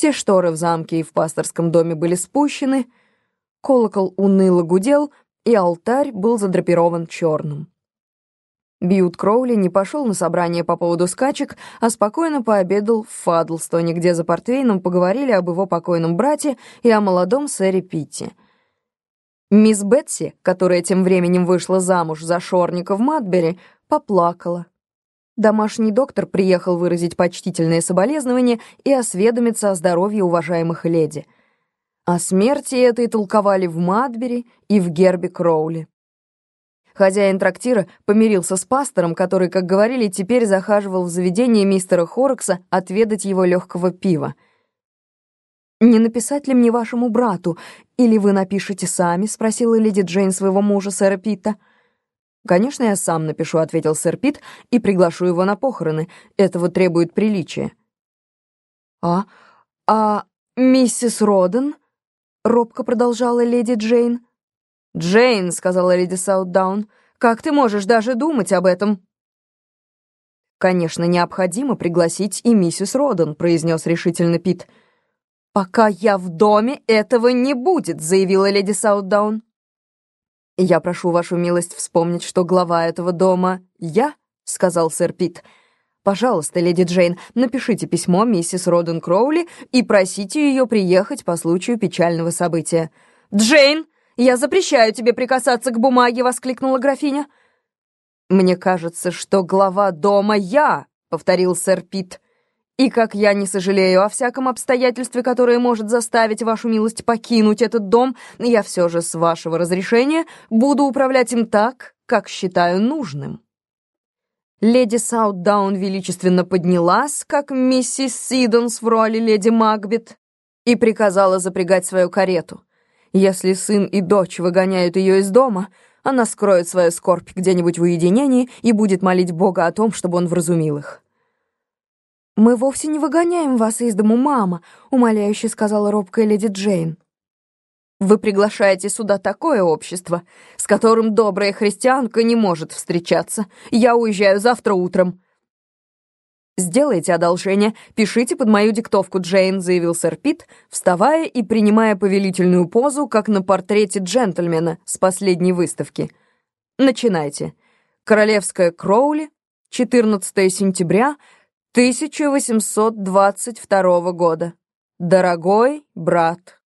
Все шторы в замке и в пасторском доме были спущены, колокол уныло гудел, и алтарь был задрапирован черным. Бьют Кроули не пошел на собрание по поводу скачек, а спокойно пообедал в Фадлстоне, где за портвейном поговорили об его покойном брате и о молодом сэре Питти. Мисс Бетси, которая тем временем вышла замуж за шорника в Матбери, поплакала. Домашний доктор приехал выразить почтительные соболезнования и осведомиться о здоровье уважаемых леди. О смерти этой толковали в Матбери и в гербе Кроули. Хозяин трактира помирился с пастором, который, как говорили, теперь захаживал в заведение мистера Хоррокса отведать его легкого пива. «Не написать ли мне вашему брату, или вы напишете сами?» — спросила леди Джейн своего мужа, сэра Питта. «Конечно, я сам напишу», — ответил сэр Питт, «и приглашу его на похороны. Этого требует приличие». «А... а... миссис Роден?» — робко продолжала леди Джейн. «Джейн», — сказала леди Саутдаун, — «как ты можешь даже думать об этом?» «Конечно, необходимо пригласить и миссис Роден», — произнес решительно Пит. «Пока я в доме, этого не будет», — заявила леди Саутдаун. «Я прошу вашу милость вспомнить, что глава этого дома — я», — сказал сэр Пит. «Пожалуйста, леди Джейн, напишите письмо миссис Роден Кроули и просите ее приехать по случаю печального события». «Джейн!» «Я запрещаю тебе прикасаться к бумаге!» — воскликнула графиня. «Мне кажется, что глава дома я!» — повторил сэр Пит. «И как я не сожалею о всяком обстоятельстве, которое может заставить вашу милость покинуть этот дом, я все же, с вашего разрешения, буду управлять им так, как считаю нужным». Леди Саутдаун величественно поднялась, как миссис Сидонс в роли леди Макбет, и приказала запрягать свою карету. Если сын и дочь выгоняют ее из дома, она скроет свою скорбь где-нибудь в уединении и будет молить Бога о том, чтобы он вразумил их. «Мы вовсе не выгоняем вас из дому, мама», — умоляюще сказала робкая леди Джейн. «Вы приглашаете сюда такое общество, с которым добрая христианка не может встречаться. Я уезжаю завтра утром. «Сделайте одолжение, пишите под мою диктовку, Джейн», — заявил сэр Пит, вставая и принимая повелительную позу, как на портрете джентльмена с последней выставки. «Начинайте. Королевская Кроули, 14 сентября 1822 года. Дорогой брат».